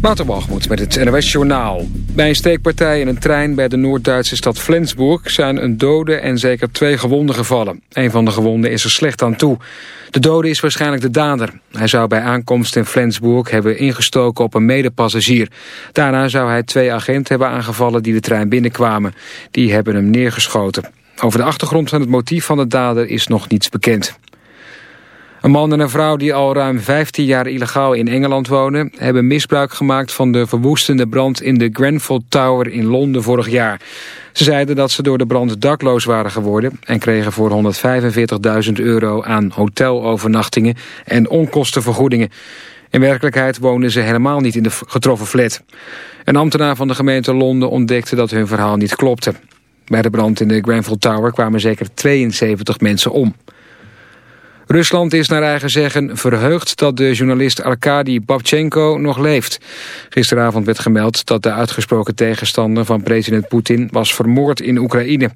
Waterbalgemoed met het NOS Journaal. Bij een steekpartij in een trein bij de Noord-Duitse stad Flensburg... zijn een dode en zeker twee gewonden gevallen. Een van de gewonden is er slecht aan toe. De dode is waarschijnlijk de dader. Hij zou bij aankomst in Flensburg hebben ingestoken op een medepassagier. Daarna zou hij twee agenten hebben aangevallen die de trein binnenkwamen. Die hebben hem neergeschoten. Over de achtergrond van het motief van de dader is nog niets bekend. Een man en een vrouw die al ruim 15 jaar illegaal in Engeland wonen... hebben misbruik gemaakt van de verwoestende brand in de Grenfell Tower in Londen vorig jaar. Ze zeiden dat ze door de brand dakloos waren geworden... en kregen voor 145.000 euro aan hotelovernachtingen en onkostenvergoedingen. In werkelijkheid woonden ze helemaal niet in de getroffen flat. Een ambtenaar van de gemeente Londen ontdekte dat hun verhaal niet klopte. Bij de brand in de Grenfell Tower kwamen zeker 72 mensen om. Rusland is naar eigen zeggen verheugd dat de journalist Arkady Babchenko nog leeft. Gisteravond werd gemeld dat de uitgesproken tegenstander van president Poetin was vermoord in Oekraïne.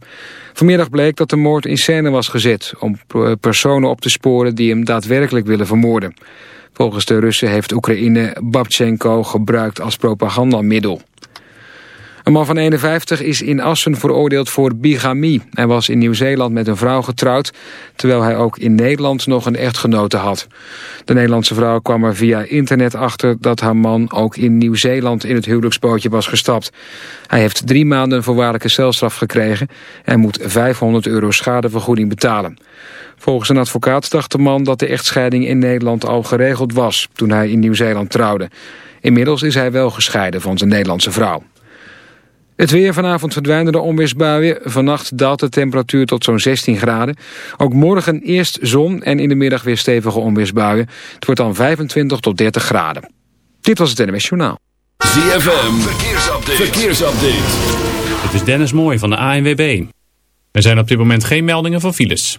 Vanmiddag bleek dat de moord in scène was gezet om personen op te sporen die hem daadwerkelijk willen vermoorden. Volgens de Russen heeft Oekraïne Babchenko gebruikt als propagandamiddel. Een man van 51 is in Assen veroordeeld voor bigamie. Hij was in Nieuw-Zeeland met een vrouw getrouwd... terwijl hij ook in Nederland nog een echtgenote had. De Nederlandse vrouw kwam er via internet achter... dat haar man ook in Nieuw-Zeeland in het huwelijksbootje was gestapt. Hij heeft drie maanden voorwaardelijke celstraf gekregen... en moet 500 euro schadevergoeding betalen. Volgens een advocaat dacht de man dat de echtscheiding in Nederland al geregeld was... toen hij in Nieuw-Zeeland trouwde. Inmiddels is hij wel gescheiden van zijn Nederlandse vrouw. Het weer vanavond verdwijnen de onweersbuien. Vannacht daalt de temperatuur tot zo'n 16 graden. Ook morgen eerst zon en in de middag weer stevige onweersbuien. Het wordt dan 25 tot 30 graden. Dit was het NMS Journaal. ZFM, verkeersupdate. verkeersupdate. Het is Dennis Mooij van de ANWB. Er zijn op dit moment geen meldingen van files.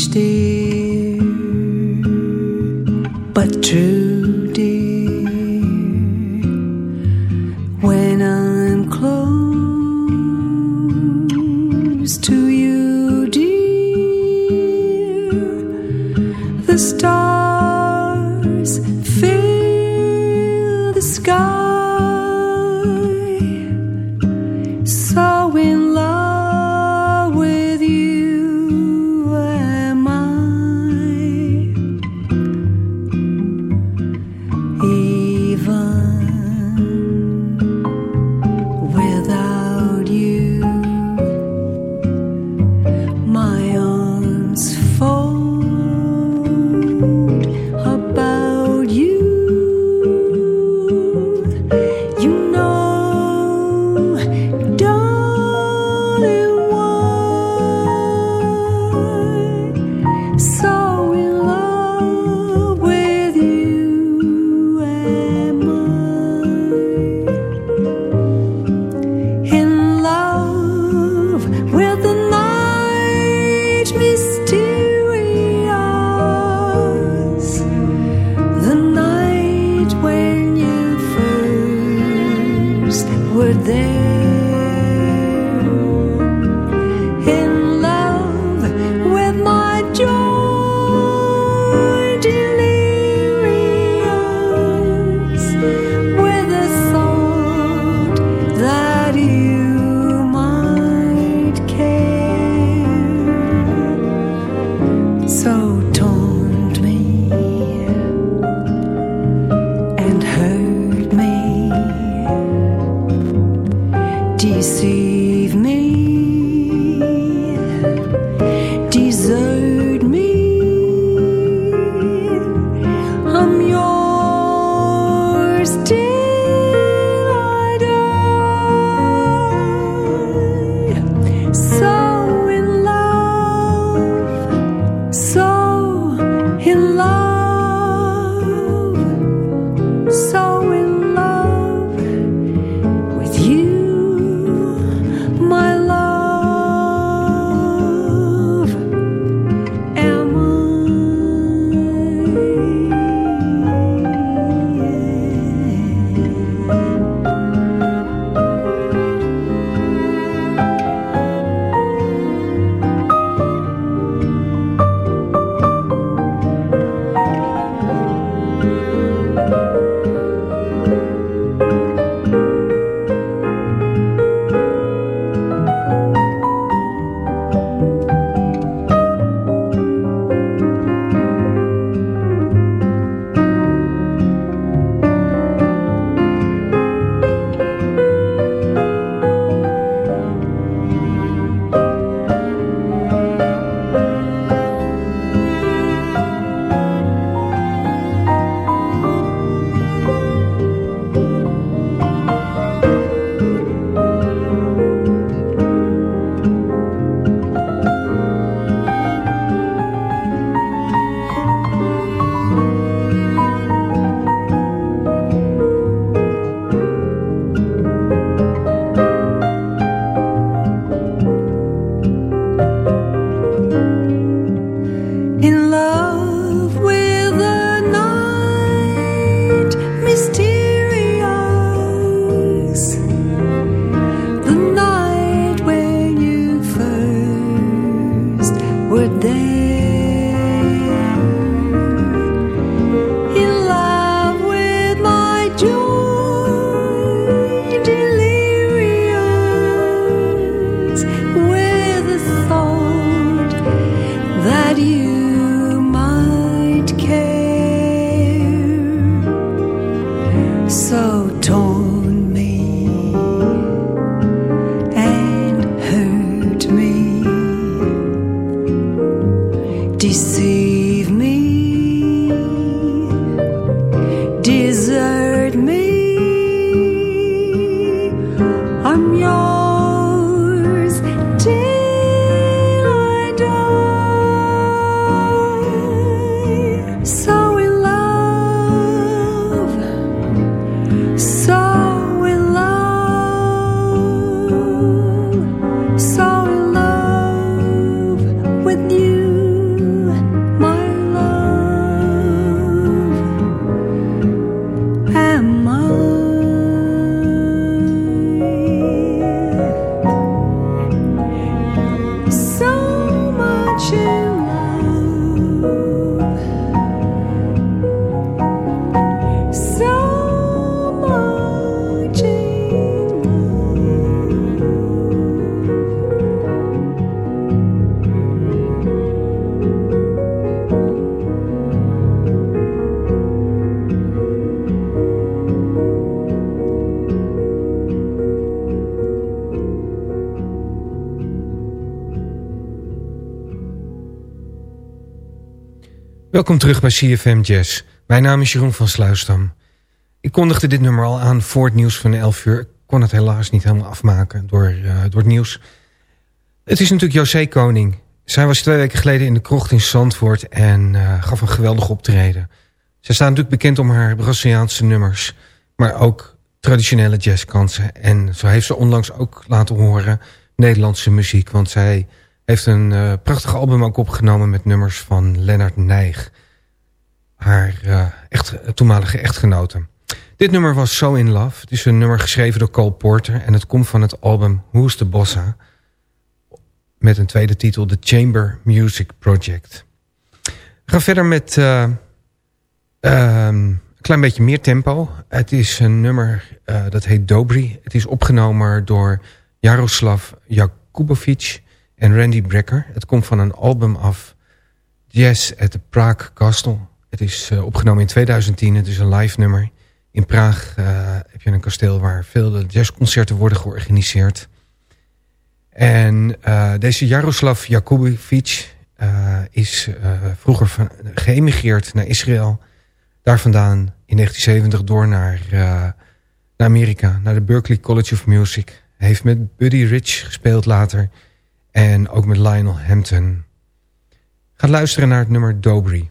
Strange dear, but true, Welkom terug bij CFM Jazz. Mijn naam is Jeroen van Sluisdam. Ik kondigde dit nummer al aan voor het nieuws van 11 uur. Ik kon het helaas niet helemaal afmaken door, eh, door het nieuws. Het is natuurlijk José Koning. Zij was twee weken geleden in de krocht in Zandvoort en eh, gaf een geweldig optreden. Zij staat natuurlijk bekend om haar Braziliaanse nummers, maar ook traditionele jazzkansen. En zo heeft ze onlangs ook laten horen Nederlandse muziek, want zij heeft een uh, prachtig album ook opgenomen met nummers van Lennart Nijg. Haar uh, echt, toenmalige echtgenote. Dit nummer was So In Love. Het is een nummer geschreven door Cole Porter. En het komt van het album Who's the Bossa. Met een tweede titel The Chamber Music Project. We gaan verder met uh, een klein beetje meer tempo. Het is een nummer dat heet Dobry. Het is opgenomen door Jaroslav Jakubovic en Randy Brecker. Het komt van een album af Jazz at the Prague Castle. Het is uh, opgenomen in 2010. Het is een live nummer. In Praag uh, heb je een kasteel waar veel jazzconcerten worden georganiseerd. En uh, deze Jaroslav Jakubovic is vroeger geëmigreerd naar Israël. Daar vandaan in 1970 door naar, naar Amerika, naar de Berklee College of Music. Hij heeft met Buddy Rich gespeeld later... En ook met Lionel Hampton. Ga luisteren naar het nummer Dobry.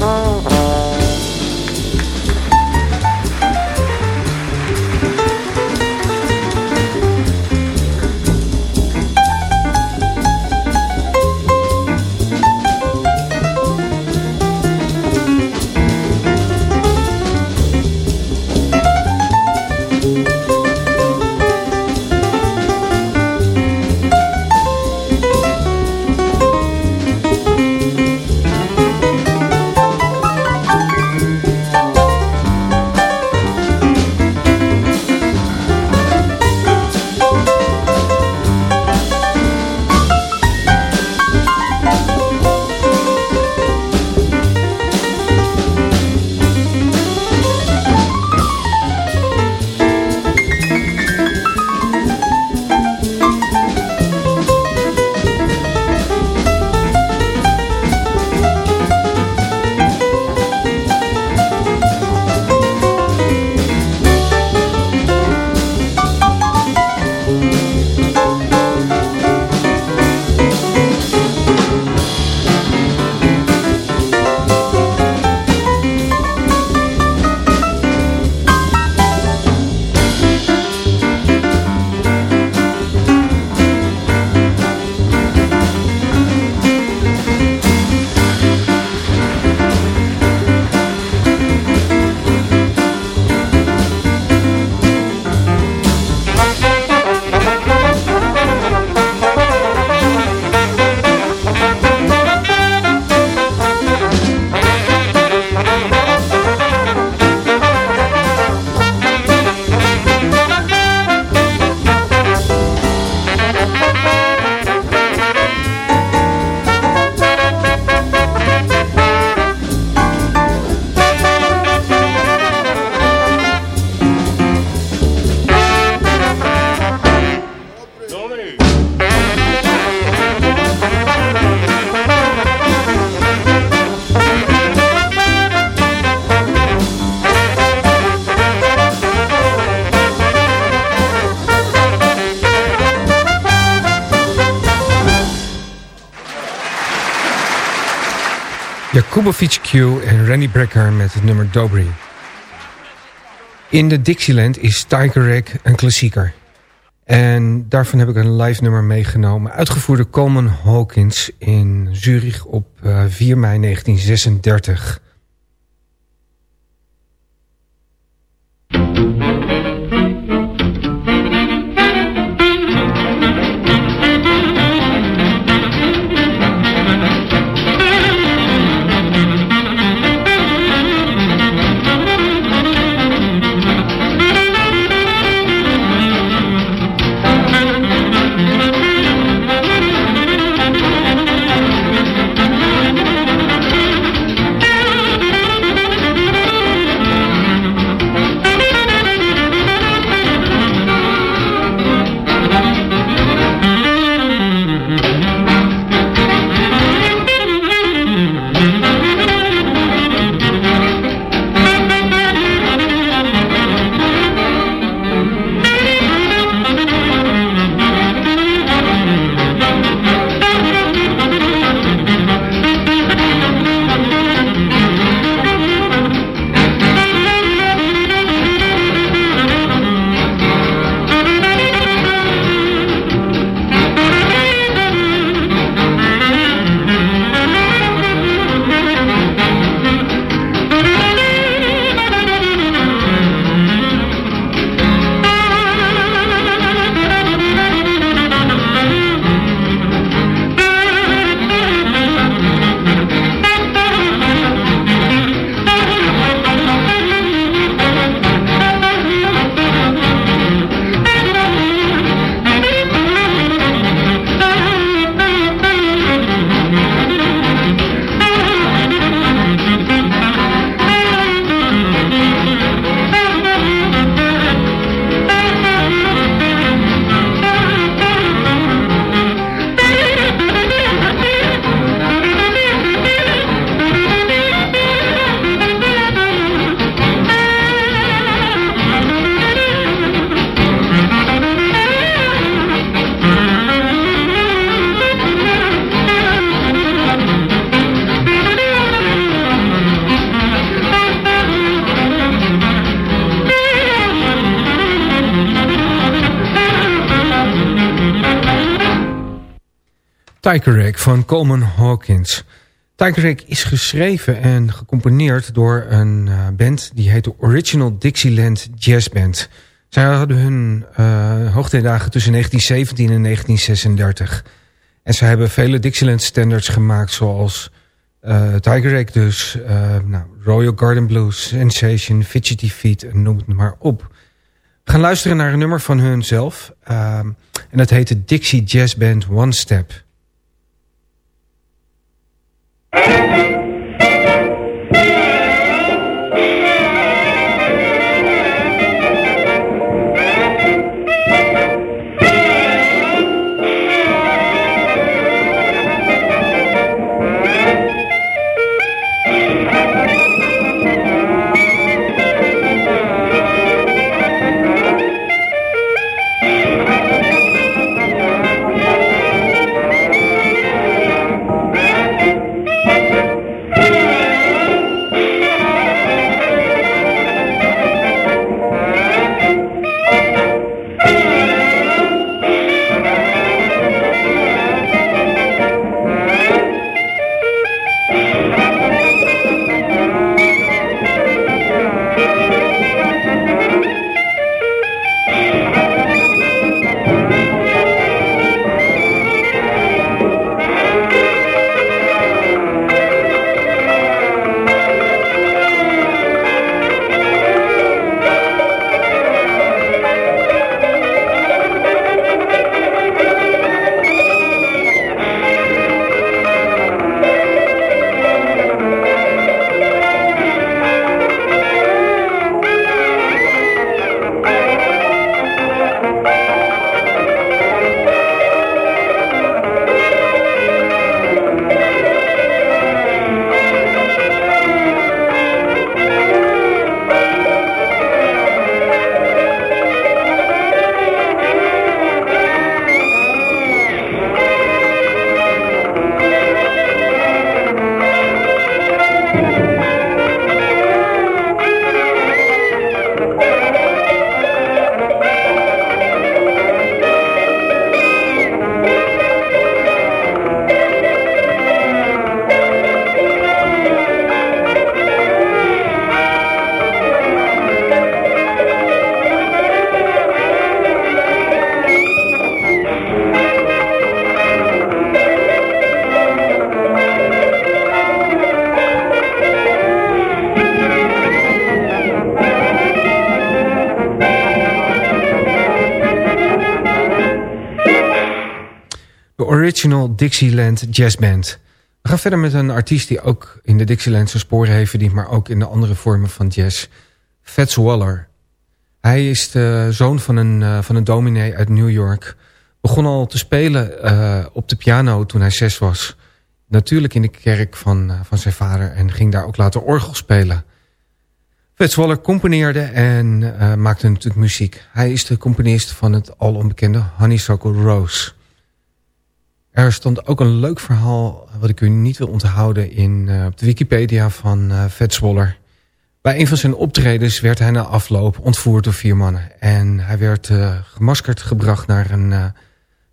Thank Kubovic Q en Randy Brecker met het nummer Dobry. In de Dixieland is Tiger Rack een klassieker. En daarvan heb ik een live nummer meegenomen. Uitgevoerd door Coleman Hawkins in Zurich op 4 eh, mei 1936. Van Coleman Hawkins. Tiger is geschreven en gecomponeerd door een uh, band die heet de Original Dixieland Jazz Band. Zij hadden hun uh, hoogtijdagen tussen 1917 en 1936. En ze hebben vele Dixieland standards gemaakt zoals Tiger dus, nou, Royal Garden Blues, Sensation, Fidgety Feet en noem het maar op. Gaan luisteren naar een nummer van hun zelf. en dat heet de Dixie Jazz Band One Step. Thank you. Thank you. Original Dixieland Jazz Band. We gaan verder met een artiest die ook in de Dixieland zijn sporen heeft verdiend... maar ook in de andere vormen van jazz. Fats Waller. Hij is de zoon van een, uh, van een dominee uit New York. Begon al te spelen uh, op de piano toen hij zes was. Natuurlijk in de kerk van, uh, van zijn vader en ging daar ook later orgel spelen... Fats Waller componeerde en maakte natuurlijk muziek. Hij is de componist van het al onbekende Honeysuckle Rose. Er stond ook een leuk verhaal wat ik u niet wil onthouden in, uh, op de Wikipedia van uh. Bij een van zijn optredens werd hij na afloop ontvoerd door vier mannen. En hij werd uh, gemaskerd gebracht naar een,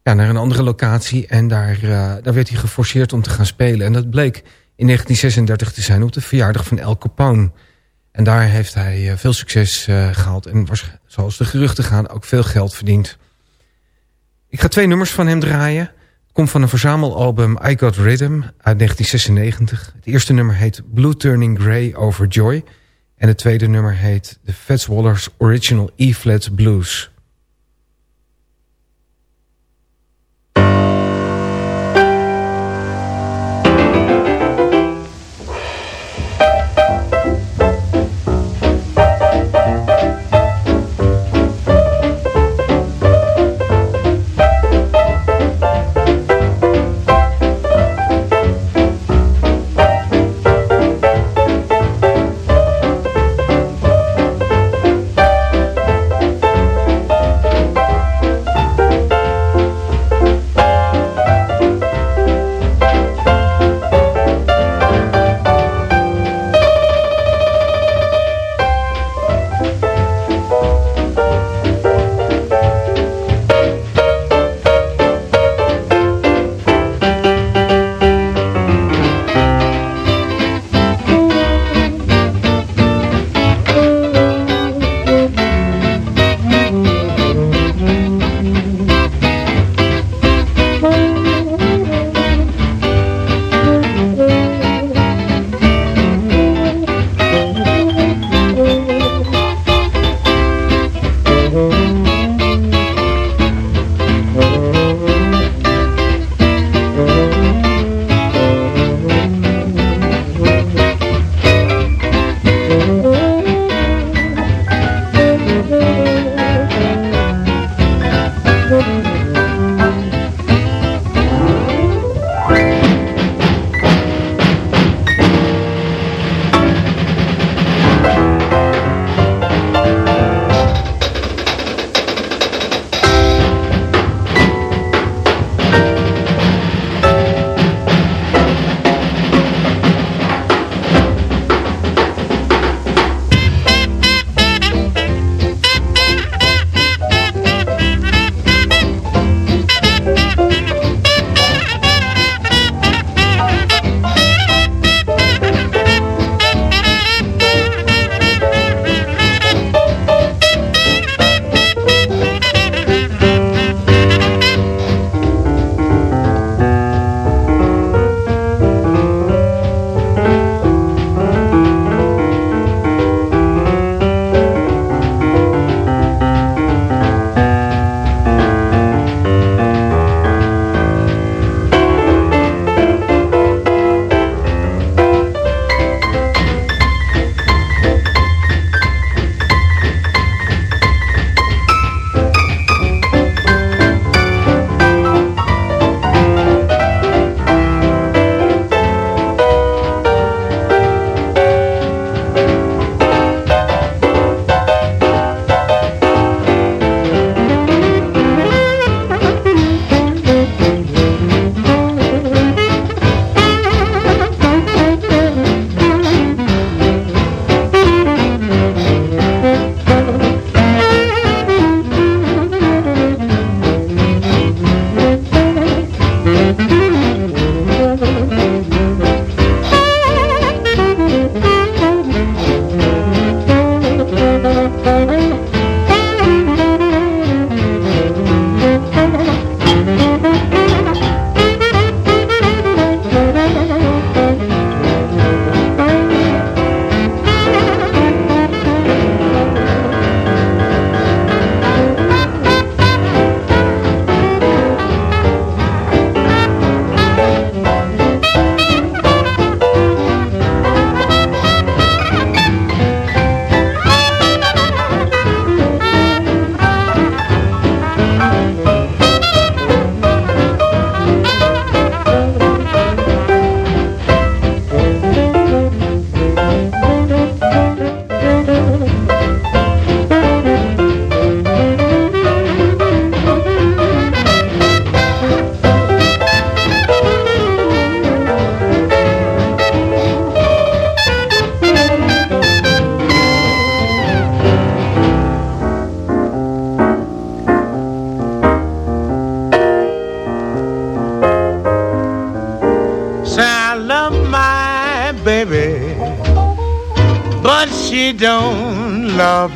ja, naar een andere locatie. En daar, daar werd hij geforceerd om te gaan spelen. En dat bleek in 1936 te zijn op de verjaardag van El Capone. En daar heeft hij veel succes gehaald. En was, zoals de geruchten gaan, ook veel geld verdiend. Ik ga twee nummers van hem draaien komt van een verzamelalbum I Got Rhythm uit 1996. Het eerste nummer heet Blue Turning Grey Over Joy. En het tweede nummer heet The Fats Waller's Original E-Flat Blues.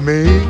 me.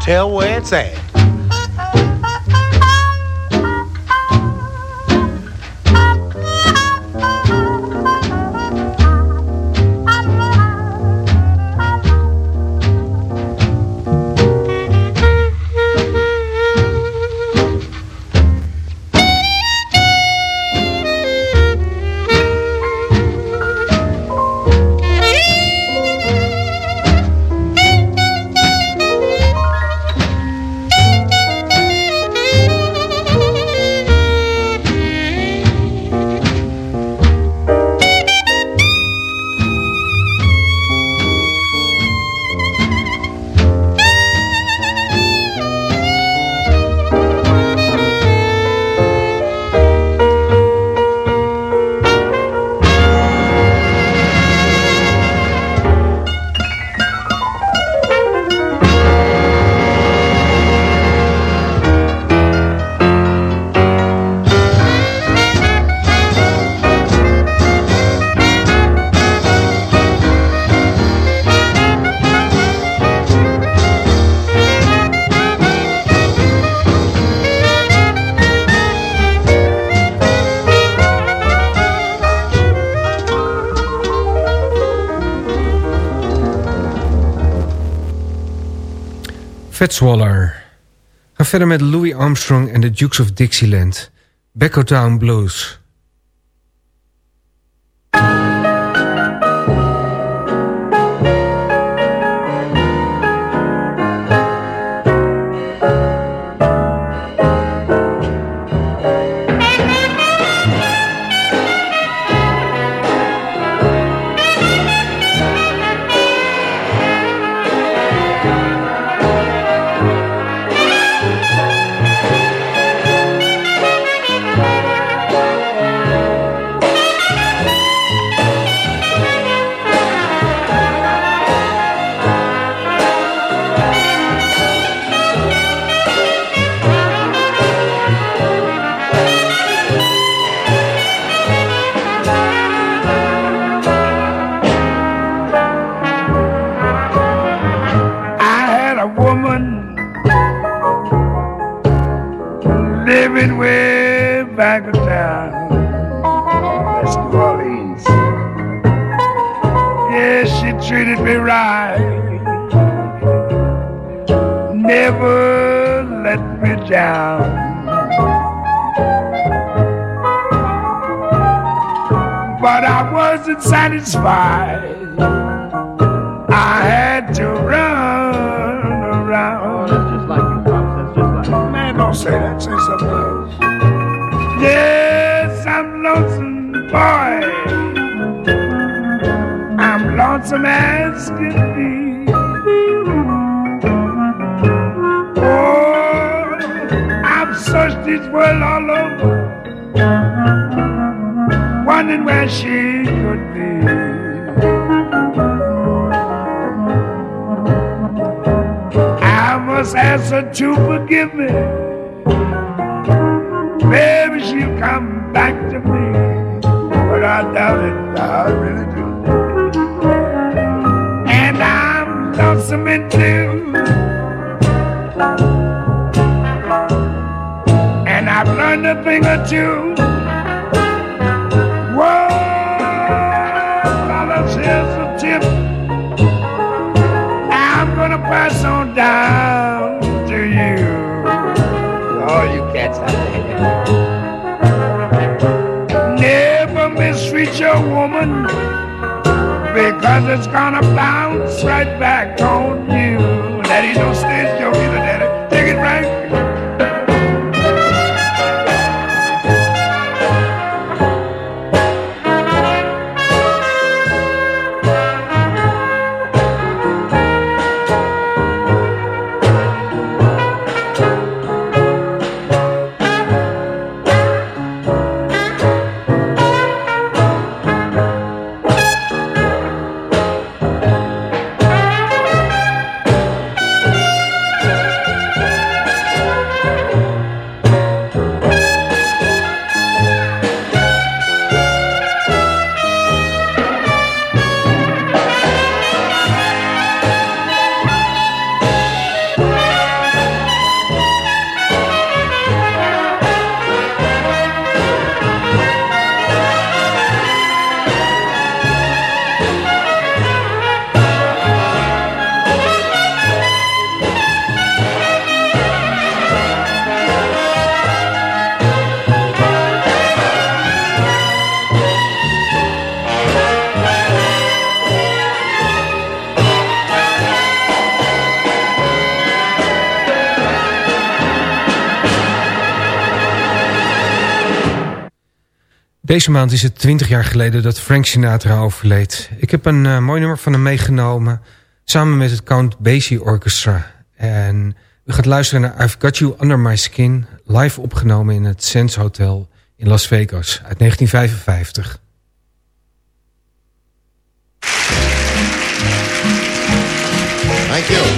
tell where it's at. Fitzwaller. Ga verder met Louis Armstrong en de Dukes of Dixieland. Town Blues. And I've learned a thing or two. Whoa, fellas, here's a tip. I'm gonna pass on down to you. Oh, you cats out there. Never mistreat your woman because it's gonna bounce right back on you. That ain't no stage Deze maand is het 20 jaar geleden dat Frank Sinatra overleed. Ik heb een eh, mooi nummer van hem meegenomen... samen met het Count Basie Orchestra. En u gaat luisteren naar I've Got You Under My Skin... live opgenomen in het Sands Hotel in Las Vegas uit 1955. Thank you.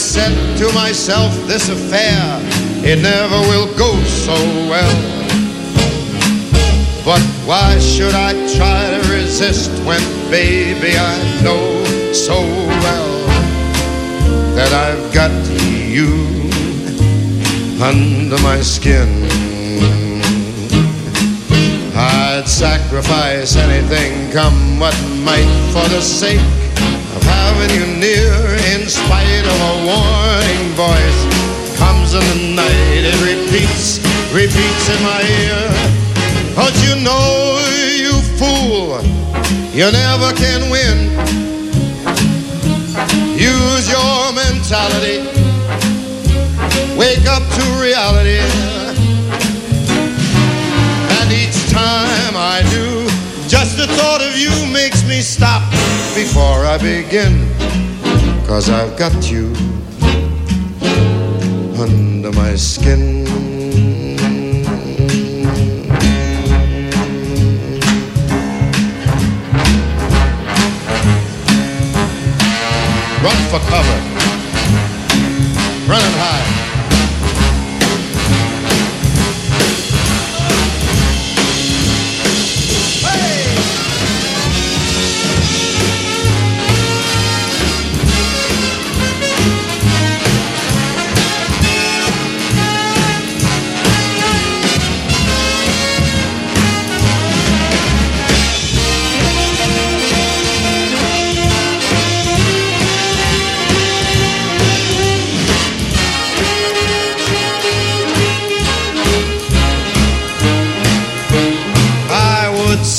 Said to myself, this affair, it never will go so well. But why should I try to resist when, baby, I know so well that I've got you under my skin? I'd sacrifice anything, come what might, for the sake of having you near. In spite of a warning voice, comes in the night, it repeats, repeats in my ear. But you know, you fool, you never can win. Use your mentality, wake up to reality. Before I begin. Cause I've got you under my skin. Run for cover. Run and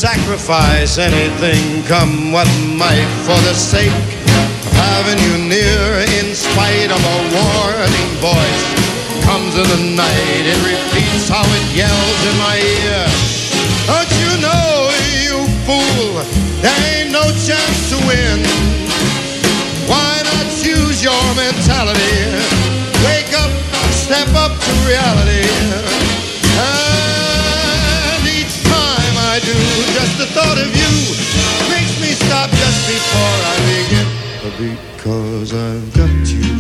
sacrifice anything, come what might, for the sake of having you near. In spite of a warning voice, comes in the night, it repeats how it yells in my ear. Don't you know, you fool, there ain't no chance to win. Why not choose your mentality? Wake up, step up to reality. Do, just the thought of you makes me stop just before I begin. Because I've got you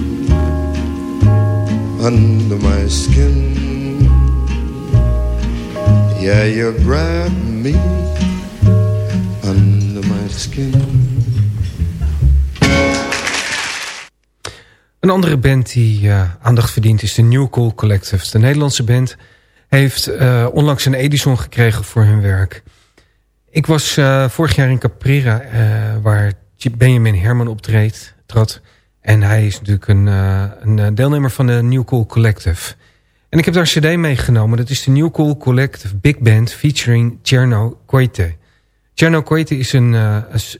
under my skin. Yeah, you grab me under my skin. Een andere band die uh, aandacht verdient is de New Cool Collective. De Nederlandse band heeft uh, onlangs een Edison gekregen voor hun werk. Ik was uh, vorig jaar in Caprera, waar Benjamin Herman optreedt, trad. En hij is natuurlijk een, een deelnemer van de New Cool Collective. En ik heb daar een cd meegenomen. Dat is de New Cool Collective Big Band featuring Cherno Koite. Cherno Koite is een,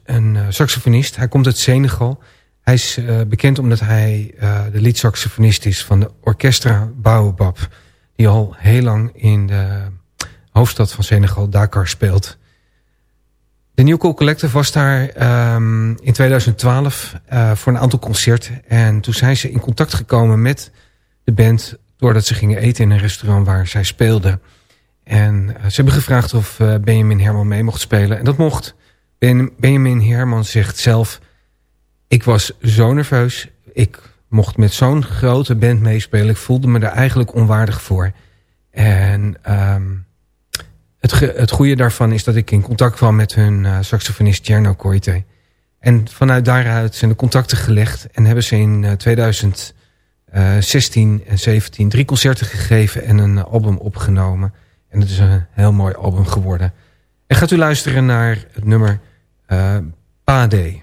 een saxofonist. Hij komt uit Senegal... Hij is bekend omdat hij uh, de liedsaxofonist is van de Orchestra Baobab. Die al heel lang in de hoofdstad van Senegal, Dakar, speelt. De New Cool Collective was daar um, in 2012 uh, voor een aantal concerten. En toen zijn ze in contact gekomen met de band... doordat ze gingen eten in een restaurant waar zij speelden. En ze hebben gevraagd of Benjamin Herman mee mocht spelen. En dat mocht. Ben, Benjamin Herman zegt zelf... Ik was zo nerveus. Ik mocht met zo'n grote band meespelen. Ik voelde me er eigenlijk onwaardig voor. En um, het, het goede daarvan is dat ik in contact kwam met hun uh, saxofonist Tjerno Koite. En vanuit daaruit zijn de contacten gelegd. En hebben ze in uh, 2016 en 17 drie concerten gegeven en een album opgenomen. En het is een heel mooi album geworden. En gaat u luisteren naar het nummer Pade.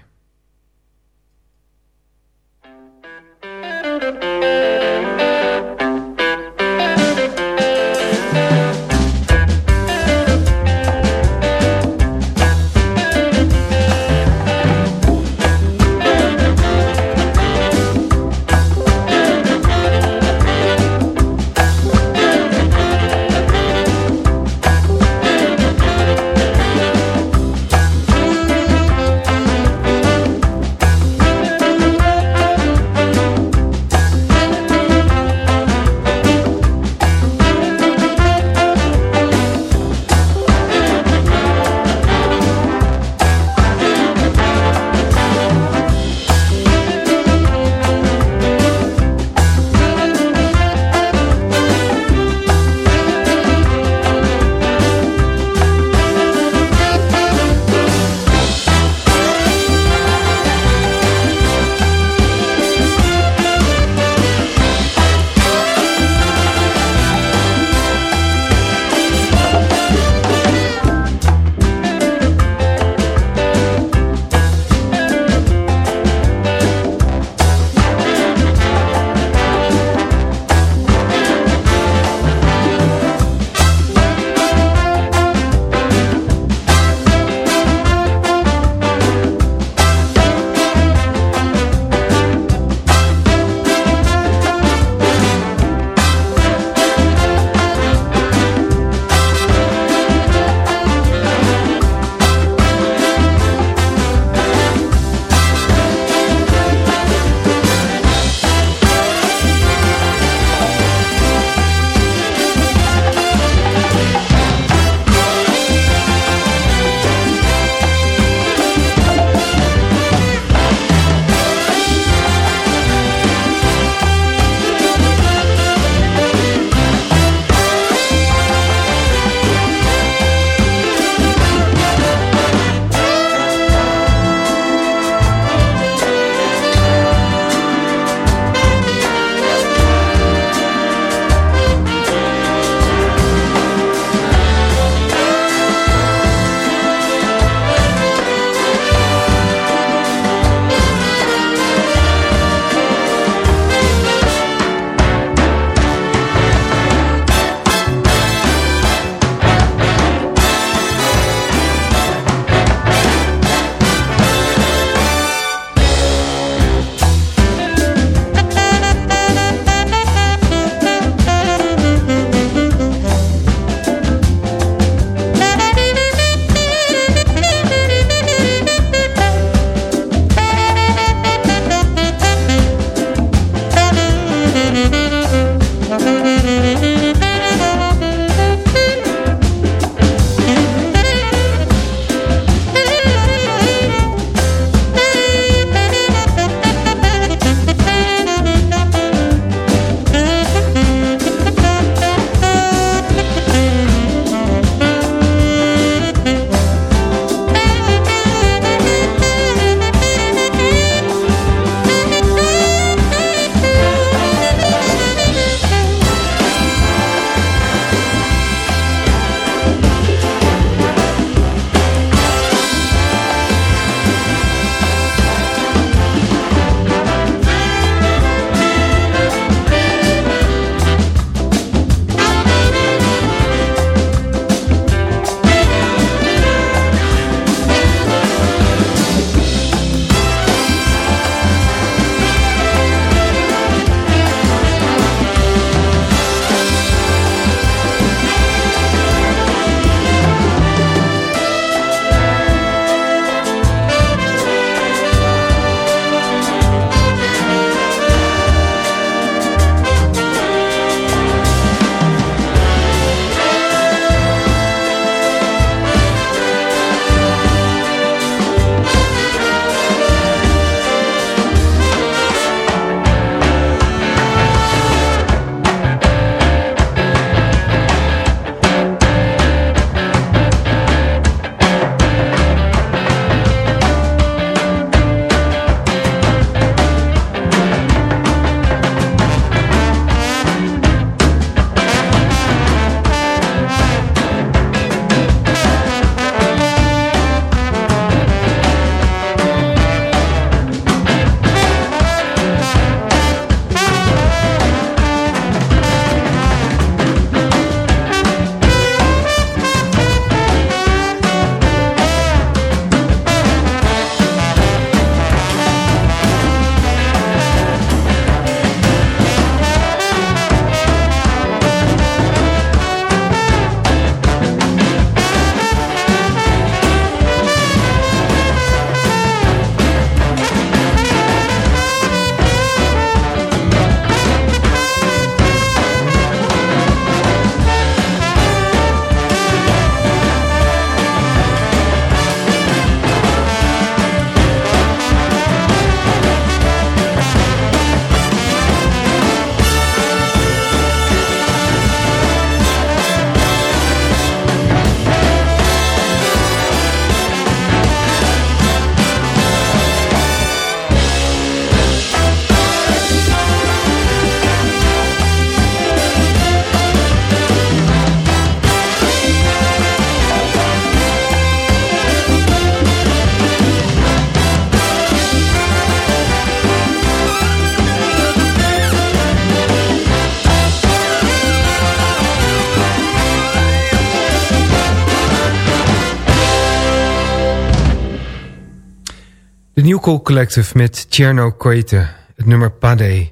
Collective met Tjerno Koite, het nummer Pade.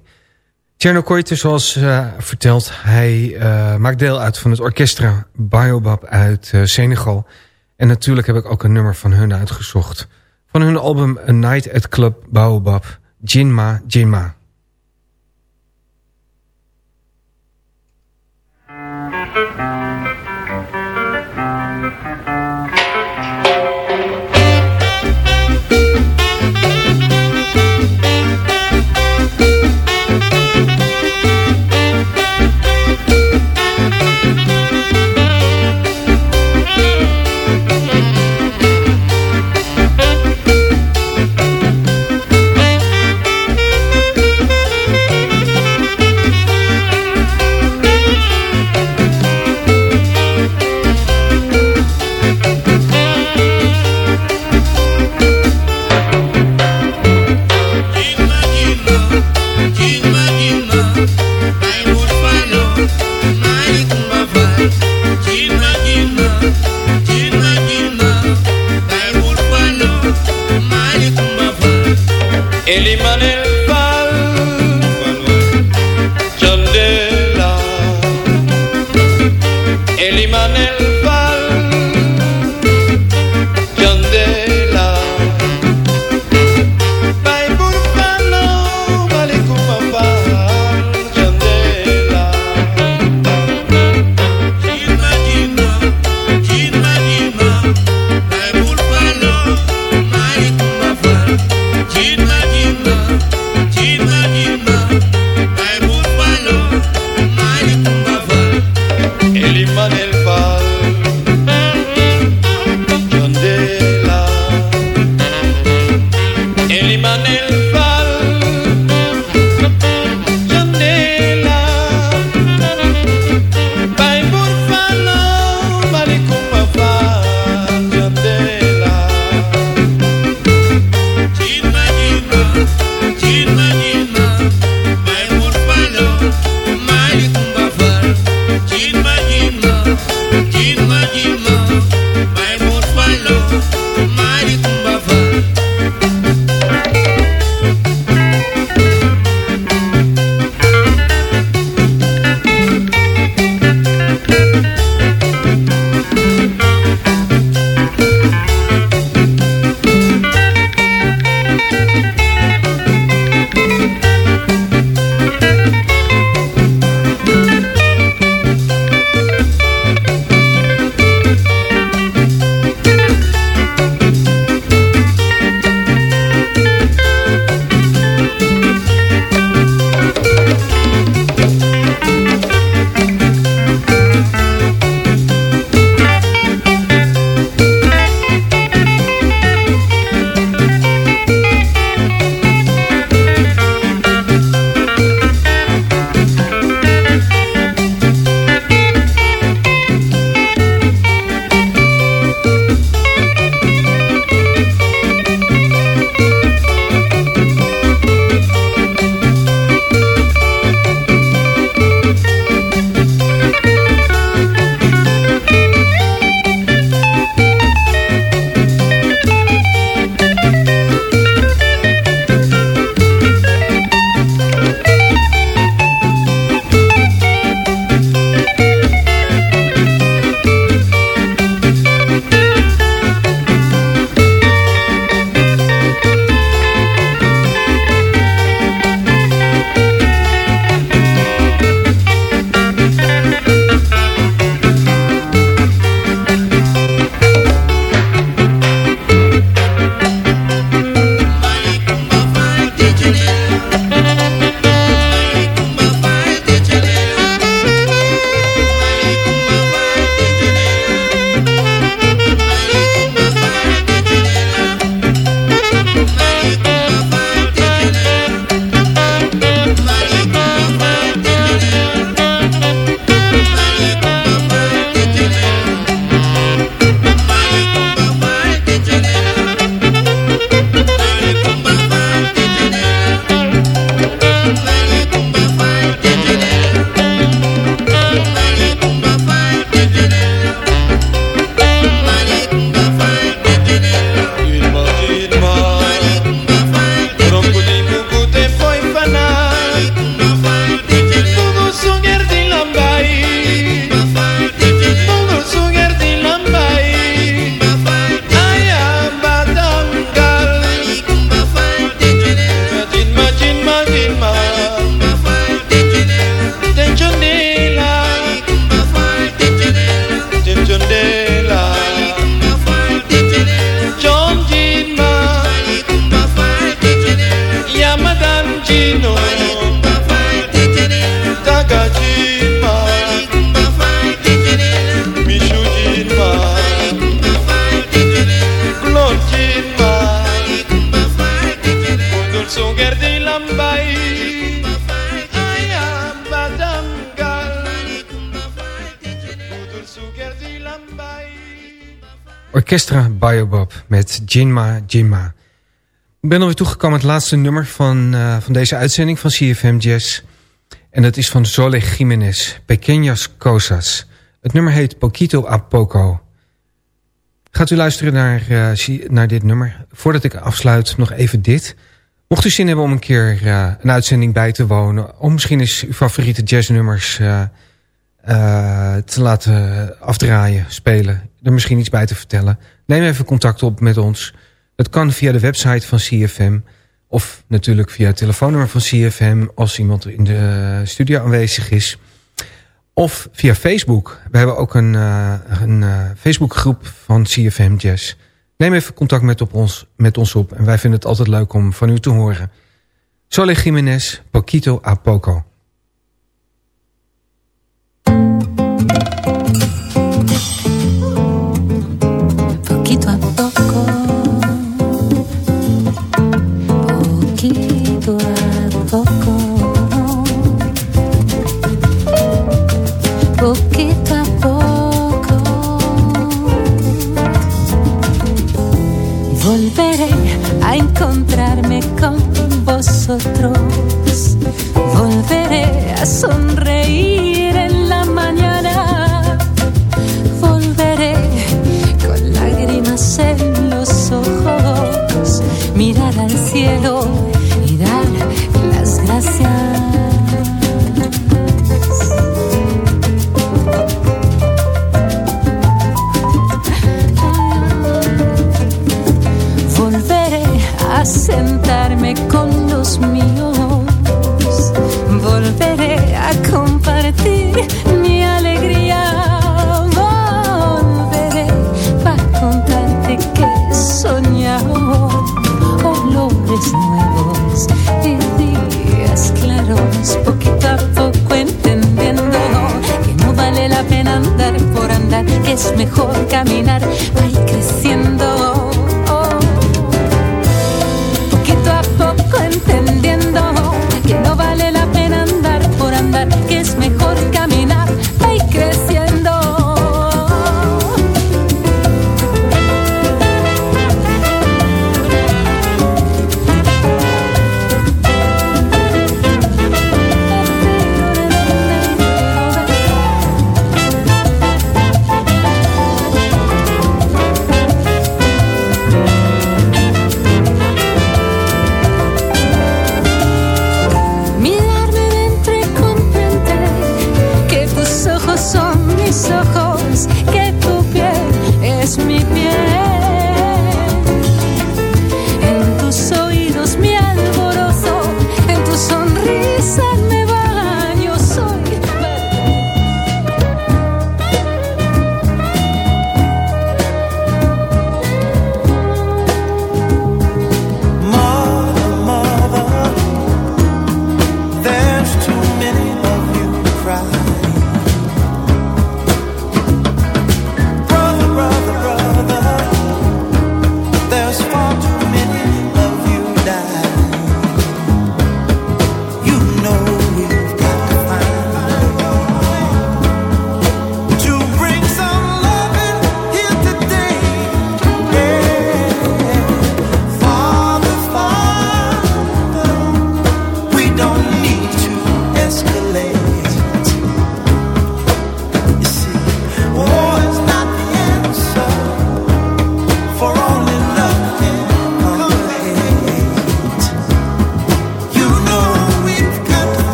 Tjerno Koite, zoals uh, verteld, hij uh, maakt deel uit van het orkestra Biobab uit uh, Senegal. En natuurlijk heb ik ook een nummer van hun uitgezocht. Van hun album A Night at Club Baobab, Jinma Jinma. Orchestra Biobop met Jinma Jinma. Ik ben alweer toegekomen het laatste nummer van, uh, van deze uitzending van CFM Jazz. En dat is van Zole Jiménez, Pequeñas Cosas. Het nummer heet Poquito a Poco. Gaat u luisteren naar, uh, naar dit nummer. Voordat ik afsluit nog even dit. Mocht u zin hebben om een keer uh, een uitzending bij te wonen... om misschien eens uw favoriete jazznummers te laten afdraaien, spelen... er misschien iets bij te vertellen... neem even contact op met ons... Het kan via de website van CFM of natuurlijk via het telefoonnummer van CFM als iemand in de studio aanwezig is. Of via Facebook. We hebben ook een, uh, een uh, Facebookgroep van CFM Jazz. Neem even contact met, op ons, met ons op en wij vinden het altijd leuk om van u te horen. Sole Jiménez, Poquito a Poco. quito al coco.